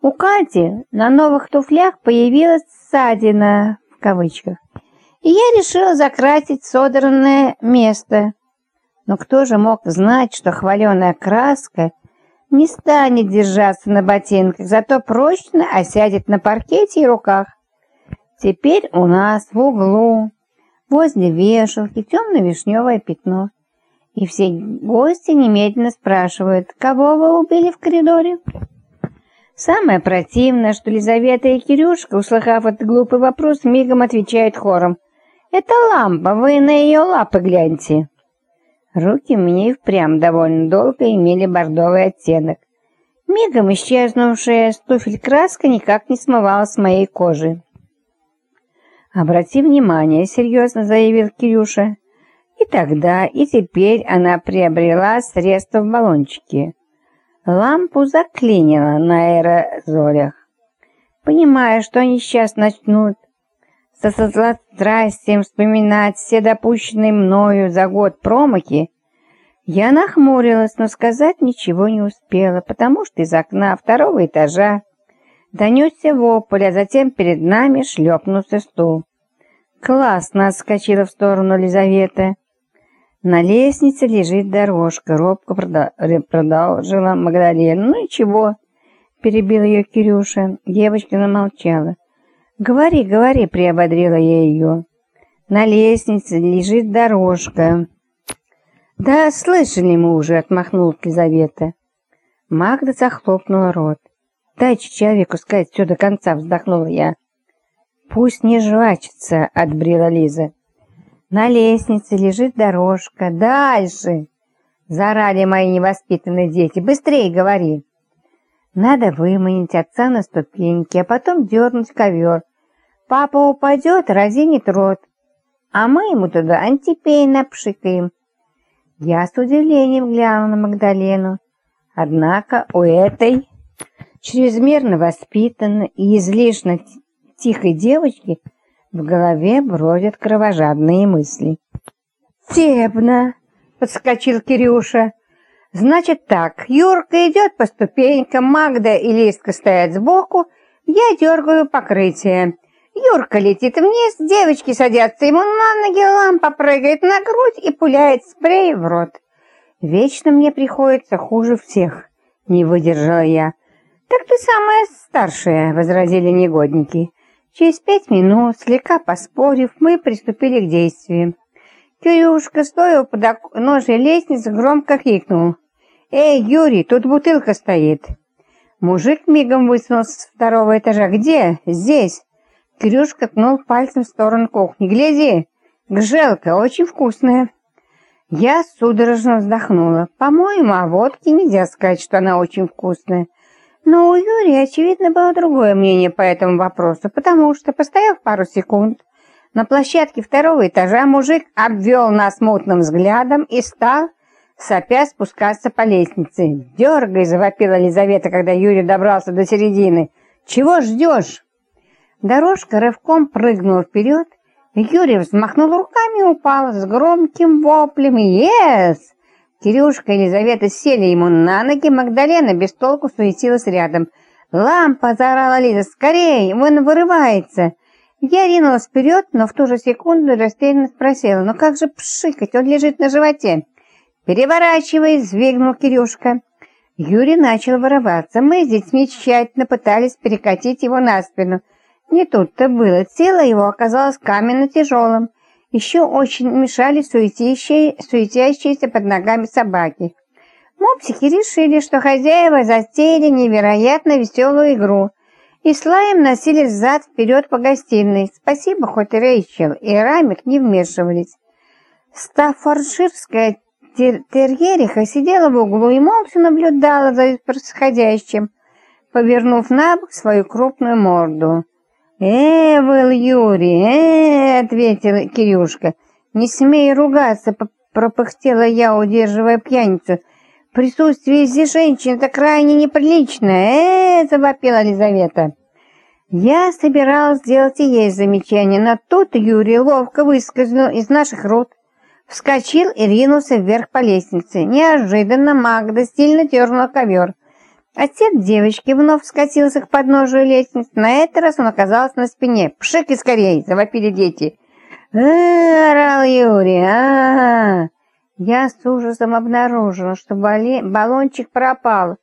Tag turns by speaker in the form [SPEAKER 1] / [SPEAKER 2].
[SPEAKER 1] У Кати на новых туфлях появилась ссадина, в кавычках, и я решила закрасить содранное место. Но кто же мог знать, что хваленая краска не станет держаться на ботинках, зато прочно осядет на паркете и руках. Теперь у нас в углу, возле вешалки, темно-вишневое пятно. И все гости немедленно спрашивают, кого вы убили в коридоре? Самое противное, что Лизавета и Кирюшка, услыхав этот глупый вопрос, мигом отвечают хором. «Это лампа, вы на ее лапы гляньте». Руки у меня и впрямь довольно долго имели бордовый оттенок. Мигом исчезнувшая с туфель краска никак не смывалась с моей кожи. «Обрати внимание», — серьезно заявил Кирюша. И тогда, и теперь она приобрела средства в баллончике. Лампу заклинило на аэрозолях. Понимая, что они сейчас начнут со сладострастием вспоминать все допущенные мною за год промахи, я нахмурилась, но сказать ничего не успела, потому что из окна второго этажа донесся вопль, а затем перед нами шлепнулся стул. «Классно!» — отскочила в сторону Лизавета. «На лестнице лежит дорожка», — робко продолжила Магдалена. «Ну и чего?» — перебил ее Кирюша. Девочка замолчала. «Говори, говори», — приободрила я ее. «На лестнице лежит дорожка». «Да, слышали мы уже», — отмахнула Лизавета. Магда захлопнула рот. «Дайте человеку сказать все до конца», — вздохнула я. «Пусть не жвачится», — отбрила Лиза. «На лестнице лежит дорожка. Дальше!» — заорали мои невоспитанные дети. «Быстрее говори!» Надо выманить отца на ступеньки, а потом дернуть ковер. Папа упадет, разинит рот, а мы ему туда антипей напшикаем. Я с удивлением глянула на Магдалену. Однако у этой чрезмерно воспитанной и излишне тихой девочки в голове бродят кровожадные мысли. «Стебно!» — подскочил Кирюша. Значит так, Юрка идет по ступенькам, Магда и Лиска стоят сбоку, я дергаю покрытие. Юрка летит вниз, девочки садятся ему на ноги, лампа прыгает на грудь и пуляет спрей в рот. Вечно мне приходится хуже всех, не выдержала я. Так ты самая старшая, возразили негодники. Через пять минут, слегка поспорив, мы приступили к действиям. Кирюшка, стоя у подножия лестницы, громко крикнул. «Эй, Юрий, тут бутылка стоит!» Мужик мигом высунулся с второго этажа. «Где?» «Здесь!» Кирюшка ткнул пальцем в сторону кухни. «Гляди! Гжелка, очень вкусная!» Я судорожно вздохнула. По-моему, о водке нельзя сказать, что она очень вкусная. Но у Юрия, очевидно, было другое мнение по этому вопросу, потому что, постояв пару секунд, на площадке второго этажа мужик обвел нас мутным взглядом и стал, сопя, спускаться по лестнице. «Дергай!» — завопила Лизавета, когда Юрий добрался до середины. «Чего ждешь?» Дорожка рывком прыгнула вперед, Юрий взмахнул руками и упал с громким воплем «Ес!». Кирюшка и Елизавета сели ему на ноги, Магдалена без толку суетилась рядом. «Лампа!» — заорала Лиза. «Скорей! Он вырывается!» Я ринулась вперед, но в ту же секунду растерянно спросила, «Ну как же пшикать? Он лежит на животе!» «Переворачивай!» — взвигнул Кирюшка. Юрий начал вырываться. Мы с детьми тщательно пытались перекатить его на спину. Не тут-то было. Тело его оказалось каменно-тяжелым. Еще очень мешали суетящиеся под ногами собаки. Мопсики решили, что хозяева затеяли невероятно веселую игру и с лаем носились взад-вперед по гостиной. Спасибо, хоть Рэйчел и Рамик не вмешивались. Стаффордширская тер терьериха сидела в углу и молча наблюдала за происходящим, повернув на бок свою крупную морду. «Э, был Юрий, э, — ответила Кирюшка, — не смей ругаться, — пропыхтела я, удерживая пьяницу. Присутствие здесь женщин — это крайне неприлично, э, — завопила Лизавета. Я собиралась сделать и ей замечание, но тут Юрий ловко выскользнул из наших рук, вскочил и ринулся вверх по лестнице. Неожиданно Магда сильно дернула ковер. Отец девочки вновь скатился к подножию лестницы. На этот раз он оказался на спине. «Пшик и скорей!» — завопили дети. «Э-э-э!» — орал Юрий. -а, -а Я с ужасом обнаружила, что баллончик пропал.